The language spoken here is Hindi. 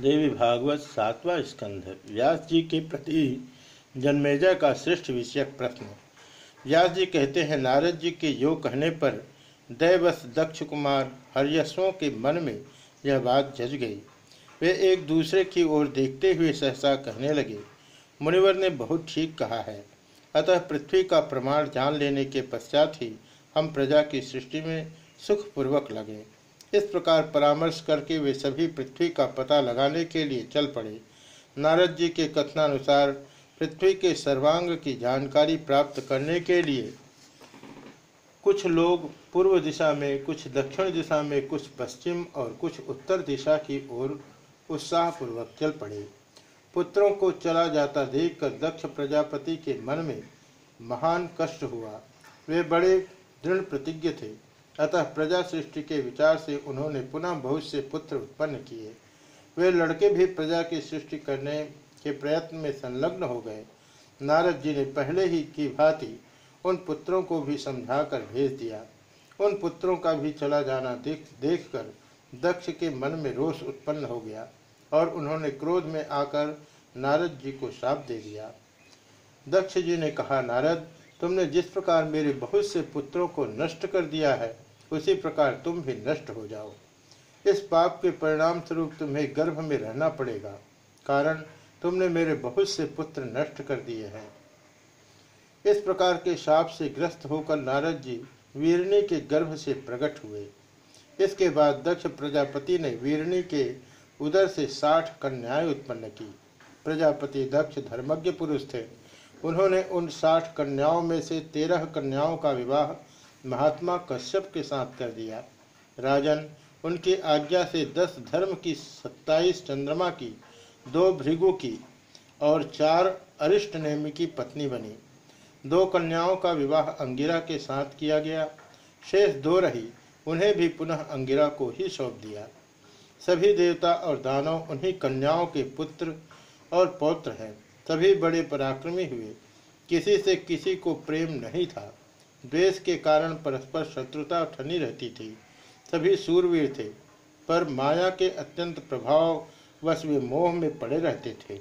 देवी भागवत सातवां स्कंध। व्यास जी के प्रति जन्मेजय का श्रेष्ठ विषयक प्रश्न। व्यास जी कहते हैं, नारद जी के योग कहने पर दैवश दक्ष कुमार हरियसों के मन में यह बात जज गई। वे एक दूसरे की ओर देखते हुए सहसा कहने लगे, मुनिवर ने बहुत ठीक कहा है। अतः पृथ्वी का प्रमाण जान लेने के पश्चात ही हम प्रजा की सृष्टि में सुखपूर्वक लगे। इस प्रकार परामर्श करके वे सभी पृथ्वी का पता लगाने के लिए चल पड़े। नारद जी के कथनानुसार, पृथ्वी के सर्वांग की जानकारी प्राप्त करने के लिए कुछ लोग पूर्व दिशा में, कुछ दक्षिण दिशा में, कुछ पश्चिम और कुछ उत्तर दिशा की ओर उत्साहपूर्वक चल पड़े। पुत्रों को चला जाता देखकर दक्ष प्रजापति के मन में महान कष्ट हुआ। वे बड़े दृढ़ प्रतिज्ञ थे। अतः प्रजा सृष्टि के विचार से उन्होंने पुनः बहुत से पुत्र उत्पन्न किए। वे लड़के भी प्रजा की सृष्टि करने के प्रयत्न में संलग्न हो गए। नारद जी ने पहले ही की भांति उन पुत्रों को भी समझाकर भेज दिया। उन पुत्रों का भी चला जाना देख, देखकर दक्ष के मन में रोष उत्पन्न हो गया और उन्होंने क्रोध में आकर नारद जी को श्राप दे दिया। दक्ष जी ने कहा, नारद, तुमने जिस प्रकार मेरे बहुत से पुत्रों को नष्ट कर दिया है उसी प्रकार तुम भी नष्ट हो जाओ। इस पाप के परिणाम स्वरूप तुम्हें गर्भ में रहना पड़ेगा, कारण तुमने मेरे बहुत से पुत्र नष्ट कर दिए हैं। इस प्रकार के शाप से ग्रस्त होकर नारद जी वीरणी के गर्भ से प्रकट हुए। इसके बाद दक्ष प्रजापति ने वीरणी के उदर से साठ कन्याएँ उत्पन्न की। प्रजापति दक्ष धर्मज्ञ पुरुष थे। उन्होंने उन साठ कन्याओं में से तेरह कन्याओं का विवाह महात्मा कश्यप के साथ कर दिया। राजन, उनकी आज्ञा से दस धर्म की सत्ताईस चंद्रमा की, दो भृगु की और चार अरिष्ट नेमी की पत्नी बनी। दो कन्याओं का विवाह अंगिरा के साथ किया गया। शेष दो रही, उन्हें भी पुनः अंगिरा को ही सौंप दिया। सभी देवता और दानव उन्हीं कन्याओं के पुत्र और पौत्र हैं। सभी बड़े पराक्रमी हुए। किसी से किसी को प्रेम नहीं था। द्वेष के कारण परस्पर शत्रुता ठनी रहती थी। सभी सूरवीर थे, पर माया के अत्यंत प्रभाव वश वे मोह में पड़े रहते थे।